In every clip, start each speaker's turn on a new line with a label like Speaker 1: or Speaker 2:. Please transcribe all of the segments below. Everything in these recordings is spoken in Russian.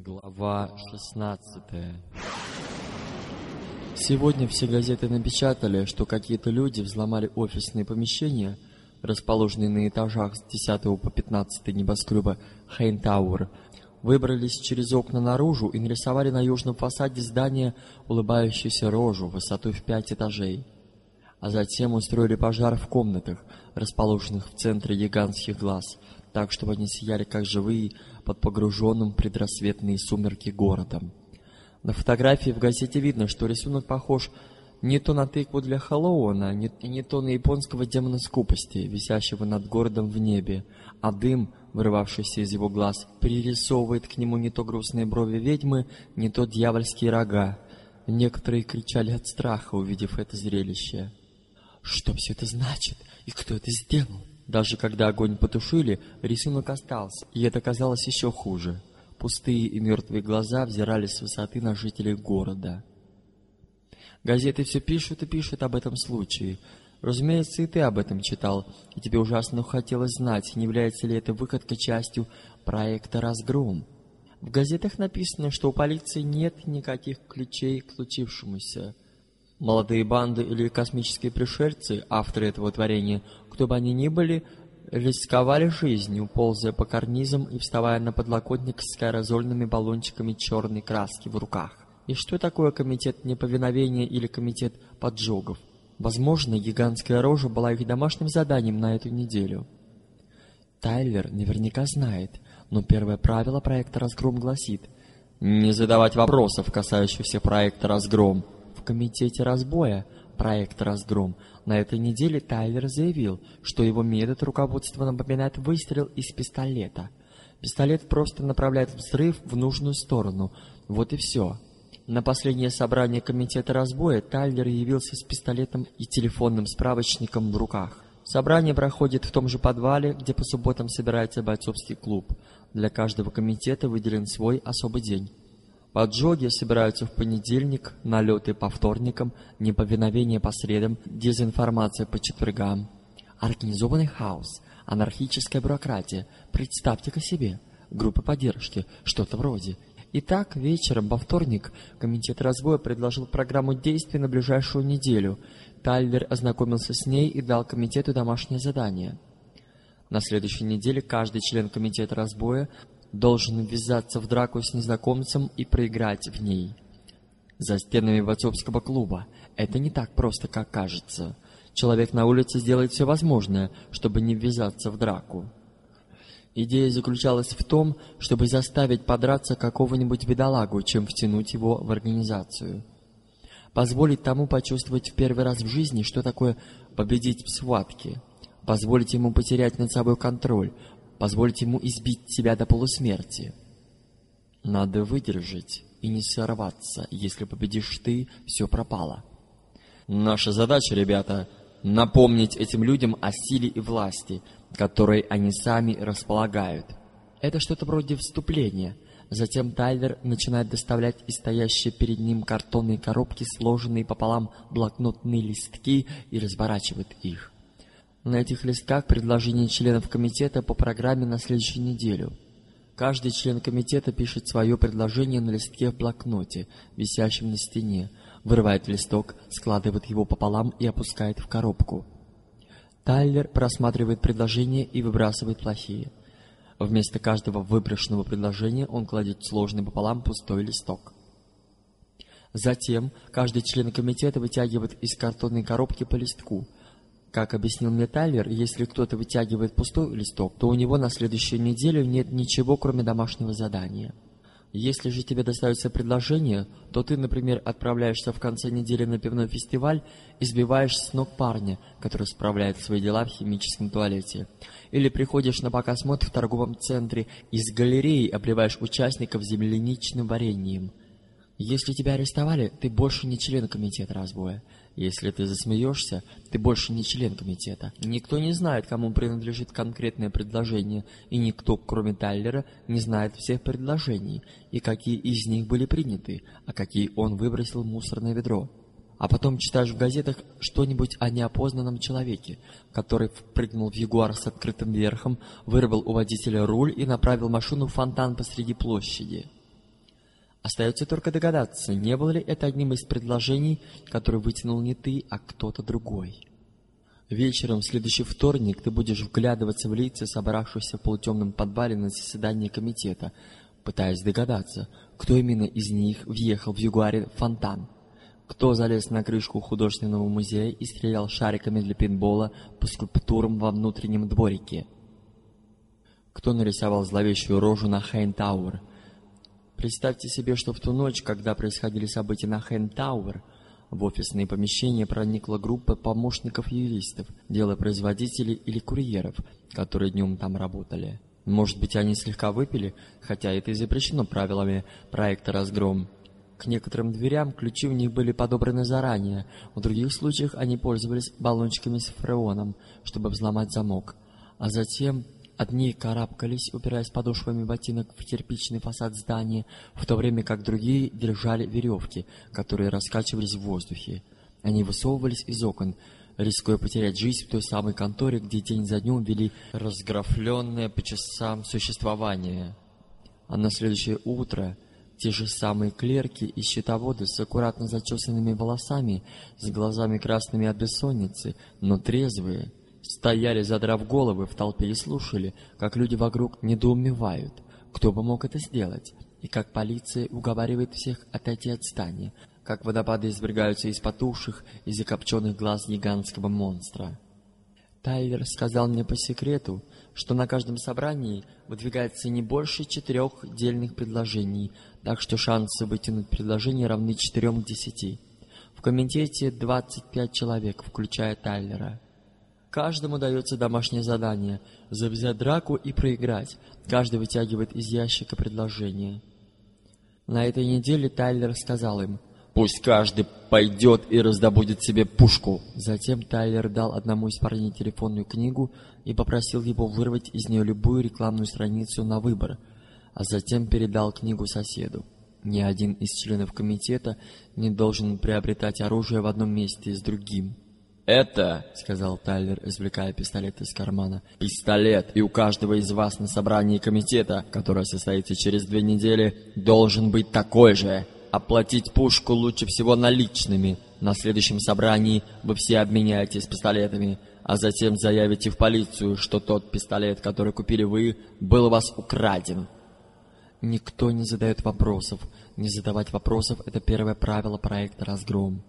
Speaker 1: Глава 16 Сегодня все газеты напечатали, что какие-то люди взломали офисные помещения, расположенные на этажах с 10 по 15 небоскреба Хейнтауэр, выбрались через окна наружу и нарисовали на южном фасаде здания улыбающуюся рожу высотой в пять этажей. А затем устроили пожар в комнатах, расположенных в центре гигантских глаз, так, чтобы они сияли как живые под погруженным в предрассветные сумерки городом. На фотографии в газете видно, что рисунок похож не то на тыкву для Хэллоуина, не, не то на японского демона скупости, висящего над городом в небе, а дым, вырывавшийся из его глаз, пририсовывает к нему не то грустные брови ведьмы, не то дьявольские рога. Некоторые кричали от страха, увидев это зрелище. Что все это значит? И кто это сделал? Даже когда огонь потушили, рисунок остался, и это казалось еще хуже. Пустые и мертвые глаза взирали с высоты на жителей города. Газеты все пишут и пишут об этом случае. Разумеется, и ты об этом читал, и тебе ужасно хотелось знать, не является ли эта выходка частью проекта «Разгром». В газетах написано, что у полиции нет никаких ключей к случившемуся. Молодые банды или космические пришельцы, авторы этого творения, кто бы они ни были, рисковали жизнью, ползая по карнизам и вставая на подлокотник с аэрозольными баллончиками черной краски в руках. И что такое комитет неповиновения или комитет поджогов? Возможно, гигантская рожа была их домашним заданием на эту неделю. Тайлер наверняка знает, но первое правило проекта «Разгром» гласит «Не задавать вопросов, касающихся проекта «Разгром». Комитете разбоя проекта «Разгром» на этой неделе Тайлер заявил, что его метод руководства напоминает выстрел из пистолета. Пистолет просто направляет взрыв в нужную сторону. Вот и все. На последнее собрание комитета разбоя Тайлер явился с пистолетом и телефонным справочником в руках. Собрание проходит в том же подвале, где по субботам собирается бойцовский клуб. Для каждого комитета выделен свой особый день. Поджоги собираются в понедельник, налеты по вторникам, неповиновение по средам, дезинформация по четвергам. Организованный хаос, анархическая бюрократия. Представьте-ка себе. Группы поддержки, что-то вроде. Итак, вечером во вторник Комитет разбоя предложил программу действий на ближайшую неделю. Тайлер ознакомился с ней и дал комитету домашнее задание. На следующей неделе каждый член комитета разбоя должен ввязаться в драку с незнакомцем и проиграть в ней. За стенами бойцовского клуба это не так просто, как кажется. Человек на улице сделает все возможное, чтобы не ввязаться в драку. Идея заключалась в том, чтобы заставить подраться какого-нибудь бедолагу, чем втянуть его в организацию. Позволить тому почувствовать в первый раз в жизни, что такое победить в схватке. Позволить ему потерять над собой контроль, позволить ему избить себя до полусмерти. Надо выдержать и не сорваться. Если победишь ты, все пропало. Наша задача, ребята, напомнить этим людям о силе и власти, которой они сами располагают. Это что-то вроде вступления. Затем Тайлер начинает доставлять из стоящей перед ним картонные коробки, сложенные пополам блокнотные листки, и разворачивает их. На этих листках предложения членов комитета по программе на следующую неделю. Каждый член комитета пишет свое предложение на листке в блокноте, висящем на стене, вырывает листок, складывает его пополам и опускает в коробку. Тайлер просматривает предложения и выбрасывает плохие. Вместо каждого выброшенного предложения он кладет сложный пополам пустой листок. Затем каждый член комитета вытягивает из картонной коробки по листку – как объяснил мне Тайлер, если кто-то вытягивает пустой листок, то у него на следующую неделю нет ничего, кроме домашнего задания. Если же тебе достается предложение, то ты, например, отправляешься в конце недели на пивной фестиваль и сбиваешь с ног парня, который справляет свои дела в химическом туалете. Или приходишь на покосмотр в торговом центре и с галереи обливаешь участников земляничным вареньем. Если тебя арестовали, ты больше не член комитета разбоя. Если ты засмеешься, ты больше не член комитета. Никто не знает, кому принадлежит конкретное предложение, и никто, кроме Тайлера, не знает всех предложений, и какие из них были приняты, а какие он выбросил в мусорное ведро. А потом читаешь в газетах что-нибудь о неопознанном человеке, который впрыгнул в Ягуар с открытым верхом, вырвал у водителя руль и направил машину в фонтан посреди площади. Остается только догадаться, не было ли это одним из предложений, которые вытянул не ты, а кто-то другой. Вечером в следующий вторник ты будешь вглядываться в лица собравшихся в полутемном подвале на заседании комитета, пытаясь догадаться, кто именно из них въехал в Югуаре фонтан, кто залез на крышку художественного музея и стрелял шариками для пейнтбола по скульптурам во внутреннем дворике, кто нарисовал зловещую рожу на Хейн-Тауэр. Представьте себе, что в ту ночь, когда происходили события на Хейн-Тауэр, в офисные помещения проникла группа помощников-юристов, делопроизводителей или курьеров, которые днем там работали. Может быть, они слегка выпили, хотя это и запрещено правилами проекта «Разгром». К некоторым дверям ключи в них были подобраны заранее, в других случаях они пользовались баллончиками с фреоном, чтобы взломать замок. А затем Одни карабкались, упираясь подошвами ботинок в кирпичный фасад здания, в то время как другие держали веревки, которые раскачивались в воздухе. Они высовывались из окон, рискуя потерять жизнь в той самой конторе, где день за днем вели разграфленное по часам существование. А на следующее утро те же самые клерки и счетоводы с аккуратно зачесанными волосами, с глазами красными от бессонницы, но трезвые, стояли, задрав головы в толпе и слушали, как люди вокруг недоумевают, кто бы мог это сделать, и как полиция уговаривает всех отойти от здания, как водопады извергаются из потухших и закопченных глаз гигантского монстра. Тайлер сказал мне по секрету, что на каждом собрании выдвигается не больше четырех дельных предложений, так что шансы вытянуть предложение равны четырем к десяти. В комитете 25 человек, включая Тайлера. Каждому дается домашнее задание – завязать драку и проиграть. Каждый вытягивает из ящика предложение. На этой неделе Тайлер сказал им, «Пусть каждый пойдет и раздобудет себе пушку». Затем Тайлер дал одному из парней телефонную книгу и попросил его вырвать из нее любую рекламную страницу на выбор, а затем передал книгу соседу. Ни один из членов комитета не должен приобретать оружие в одном месте с другим.
Speaker 2: «Это, —
Speaker 1: сказал Тайлер, извлекая пистолет из кармана, —
Speaker 2: пистолет, и у каждого из вас на собрании комитета, которое состоится через две недели, должен быть такой же. Оплатить пушку лучше всего наличными. На следующем собрании вы все обменяетесь пистолетами, а затем заявите в полицию, что тот пистолет, который купили вы, был у вас украден».
Speaker 1: Никто не задает вопросов. Не задавать вопросов — это первое правило проекта «Разгром».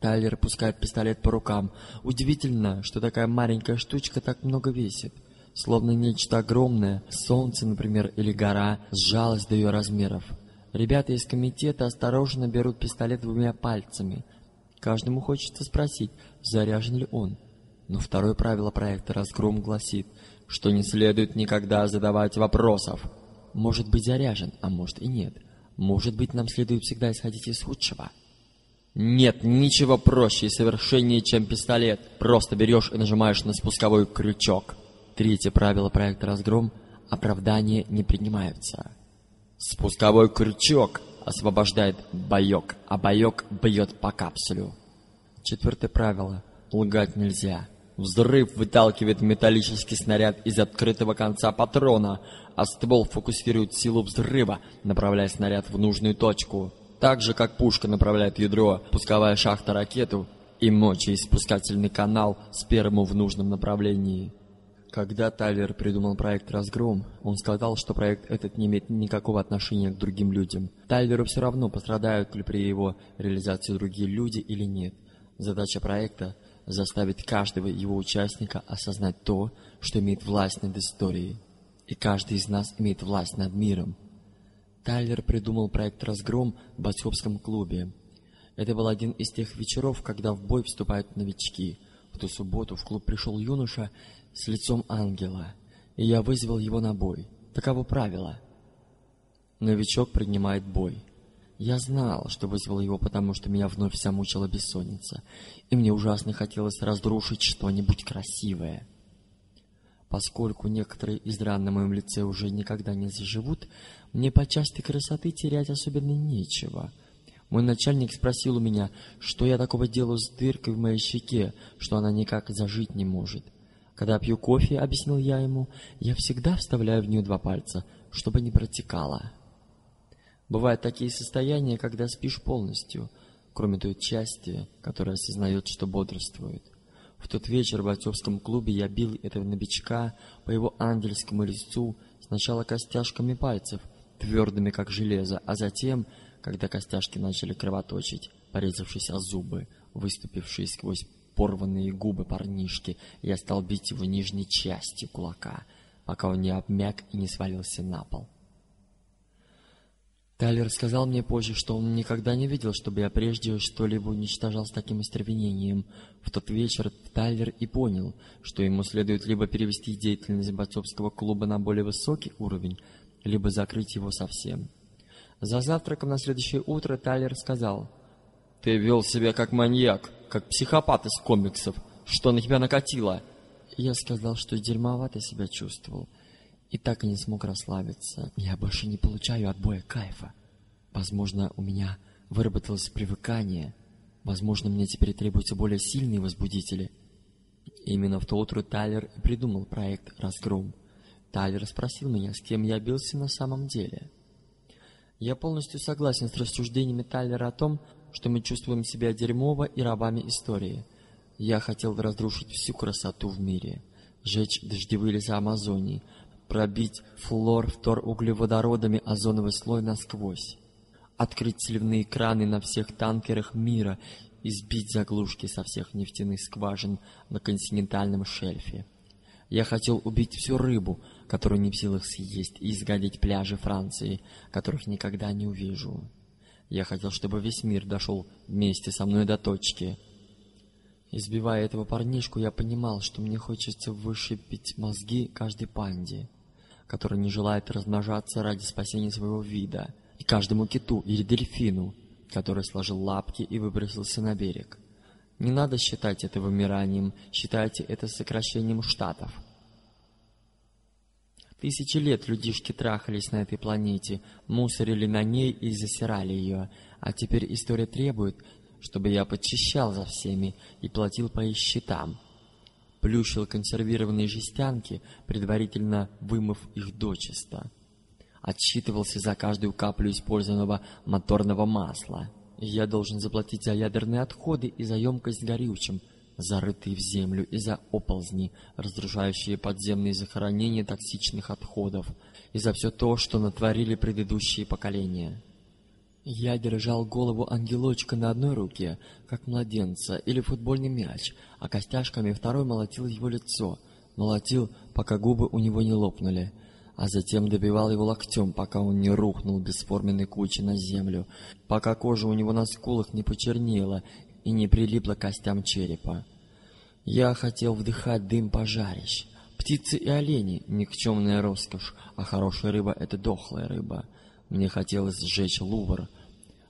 Speaker 1: Тайлер пускает пистолет по рукам. Удивительно, что такая маленькая штучка так много весит. Словно нечто огромное, солнце, например, или гора, сжалось до ее размеров. Ребята из комитета осторожно берут пистолет двумя пальцами. Каждому хочется спросить, заряжен ли он. Но второе правило проекта «Разгром» гласит, что не следует никогда задавать вопросов. Может быть заряжен, а может и нет. Может быть нам следует всегда исходить из худшего.
Speaker 2: Нет ничего проще и совершеннее, чем пистолет. Просто берешь и нажимаешь на спусковой крючок.
Speaker 1: Третье правило проекта «Разгром» — оправдания не принимаются.
Speaker 2: Спусковой крючок освобождает боек, а боек бьет по капсулю.
Speaker 1: Четвертое правило — лгать нельзя.
Speaker 2: Взрыв выталкивает металлический снаряд из открытого конца патрона, а ствол фокусирует силу взрыва, направляя снаряд в нужную точку. Так же, как пушка направляет ядро, пусковая шахта ракету и мочеиспускательный канал сперму в нужном направлении.
Speaker 1: Когда Тайлер придумал проект «Разгром», он сказал, что проект этот не имеет никакого отношения к другим людям. Тайлеру все равно, пострадают ли при его реализации другие люди или нет. Задача проекта — заставить каждого его участника осознать то, что имеет власть над историей. И каждый из нас имеет власть над миром. Тайлер придумал проект «Разгром» в бойцовском клубе. Это был один из тех вечеров, когда в бой вступают новички. В ту субботу в клуб пришел юноша с лицом ангела, и я вызвал его на бой. Таково правило. Новичок принимает бой. Я знал, что вызвал его, потому что меня вновь замучила бессонница, и мне ужасно хотелось разрушить что-нибудь красивое. Поскольку некоторые из ран на моем лице уже никогда не заживут, мне по части красоты терять особенно нечего. Мой начальник спросил у меня, что я такого делаю с дыркой в моей щеке, что она никак зажить не может. Когда пью кофе, объяснил я ему, я всегда вставляю в нее два пальца, чтобы не протекало. Бывают такие состояния, когда спишь полностью, кроме той части, которая осознает, что бодрствует. В тот вечер в бойцовском клубе я бил этого новичка по его ангельскому лицу сначала костяшками пальцев, твердыми как железо, а затем, когда костяшки начали кровоточить, порезавшись о зубы, выступившие сквозь порванные губы парнишки, я стал бить его нижней частью кулака, пока он не обмяк и не свалился на пол. Тайлер сказал мне позже, что он никогда не видел, чтобы я прежде что-либо уничтожал с таким остервенением. В тот вечер Тайлер и понял, что ему следует либо перевести деятельность бойцовского клуба на более высокий уровень, либо закрыть его совсем. За завтраком на следующее утро Тайлер сказал, «Ты вел себя как маньяк, как психопат из комиксов. Что на тебя накатило?» Я сказал, что дерьмовато себя чувствовал и так и не смог расслабиться. Я больше не получаю от боя кайфа. Возможно, у меня выработалось привыкание. Возможно, мне теперь требуются более сильные возбудители. Именно в то утро Тайлер и придумал проект «Разгром». Тайлер спросил меня, с кем я бился на самом деле. Я полностью согласен с рассуждениями Тайлера о том, что мы чувствуем себя дерьмово и рабами истории. Я хотел разрушить всю красоту в мире, сжечь дождевые леса Амазонии, пробить флор углеводородами озоновый слой насквозь, открыть сливные краны на всех танкерах мира и сбить заглушки со всех нефтяных скважин на континентальном шельфе. Я хотел убить всю рыбу, которую не в силах съесть, и изгадить пляжи Франции, которых никогда не увижу. Я хотел, чтобы весь мир дошел вместе со мной до точки, Избивая этого парнишку, я понимал, что мне хочется вышибить мозги каждой панде который не желает размножаться ради спасения своего вида, и каждому киту или дельфину, который сложил лапки и выбросился на берег. Не надо считать это вымиранием, считайте это сокращением штатов. Тысячи лет людишки трахались на этой планете, мусорили на ней и засирали ее, а теперь история требует, чтобы я подчищал за всеми и платил по их счетам плющил консервированные жестянки, предварительно вымыв их дочисто. Отсчитывался за каждую каплю использованного моторного масла. Я должен заплатить за ядерные отходы и за емкость горючим, зарытые в землю, и за оползни, разрушающие подземные захоронения токсичных отходов, и за все то, что натворили предыдущие поколения. Я держал голову ангелочка на одной руке, как младенца, или футбольный мяч, а костяшками второй молотил его лицо. Молотил, пока губы у него не лопнули, а затем добивал его локтем, пока он не рухнул бесформенной кучей на землю, пока кожа у него на скулах не почернела и не прилипла к костям черепа. Я хотел вдыхать дым пожарищ. Птицы и олени — никчемная роскошь, а хорошая рыба — это дохлая рыба. Мне хотелось сжечь Лувр,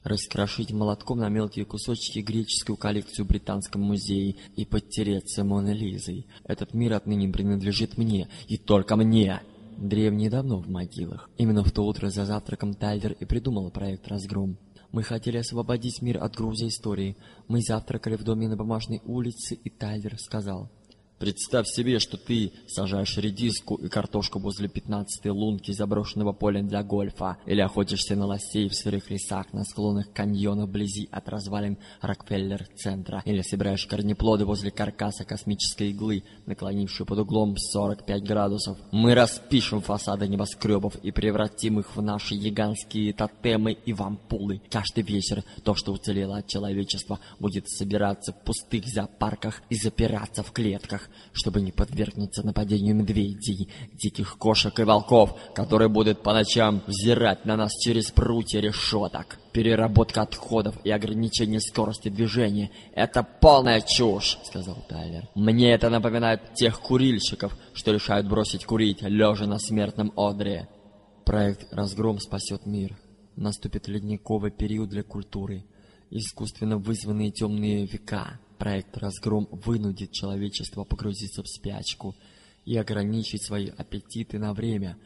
Speaker 1: раскрошить молотком на мелкие кусочки греческую коллекцию в Британском музее и подтереться Моной Лизой. Этот мир отныне принадлежит мне, и только мне. Древние давно в могилах. Именно в то утро за завтраком Тайлер и придумал проект «Разгром». Мы хотели освободить мир от груза истории. Мы завтракали в доме на Бумажной улице, и Тайлер сказал... Представь себе, что ты сажаешь редиску и картошку возле пятнадцатой лунки заброшенного поля для гольфа, или охотишься на лосей в сырых лесах на склонах каньона вблизи от развалин Рокфеллер-центра, или собираешь корнеплоды возле каркаса космической иглы, наклонившей под углом 45 градусов. Мы распишем фасады небоскребов и превратим их в наши гигантские тотемы и вампулы. Каждый вечер то, что уцелело от человечества, будет собираться в пустых зоопарках и запираться в клетках чтобы не подвергнуться нападению медведей, диких кошек и волков, которые будут по ночам взирать на нас через прутья решеток. Переработка отходов и ограничение скорости движения — это полная чушь, — сказал Тайлер. Мне это напоминает тех курильщиков, что решают бросить курить, лежа на смертном одре. Проект «Разгром спасет мир». Наступит ледниковый период для культуры, искусственно вызванные темные века — Проект «Разгром» вынудит человечество погрузиться в спячку и ограничить свои аппетиты на время,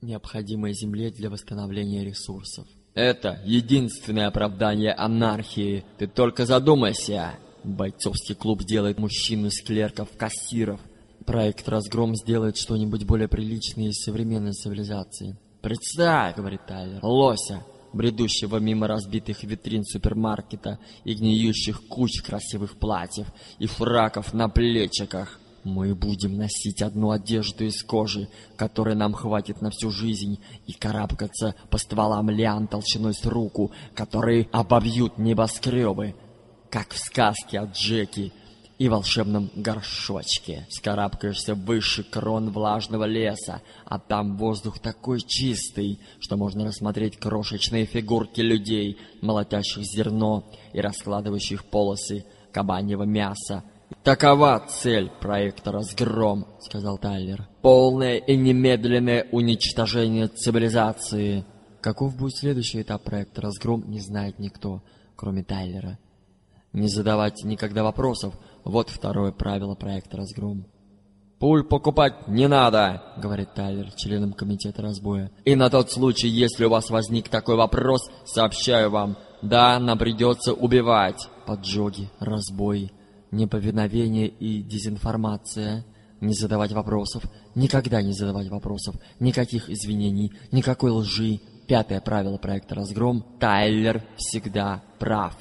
Speaker 1: необходимое Земле для восстановления ресурсов. Это единственное оправдание анархии. Ты только задумайся. Бойцовский клуб сделает мужчин из клерков кассиров. Проект «Разгром» сделает что-нибудь более приличное из современной цивилизации. «Представь, — говорит Тайлер, — лося,
Speaker 2: бредущего мимо разбитых витрин супермаркета и гниющих куч красивых платьев и фраков на плечиках. Мы будем носить одну одежду из кожи, которой нам хватит на всю жизнь, и карабкаться по стволам лиан толщиной с руку, которые обовьют небоскребы, как в сказке о Джеки и волшебном горшочке. Скарабкаешься выше крон влажного леса, а там воздух такой чистый, что можно рассмотреть крошечные фигурки людей, молотящих зерно и раскладывающих полосы кабаньего мяса «Такова цель проекта «Разгром», — сказал Тайлер. «Полное и немедленное уничтожение цивилизации».
Speaker 1: Каков будет следующий этап проекта «Разгром» не знает никто, кроме Тайлера.
Speaker 2: Не задавать никогда вопросов — вот второе правило проекта «Разгром». «Пуль покупать не надо», — говорит Тайлер членам комитета разбоя. «И на тот случай, если у вас возник такой вопрос, сообщаю вам, да, нам придется убивать».
Speaker 1: Поджоги, разбой, неповиновение и дезинформация, не задавать вопросов, никогда не задавать вопросов, никаких извинений, никакой лжи. Пятое правило проекта «Разгром» — Тайлер всегда прав.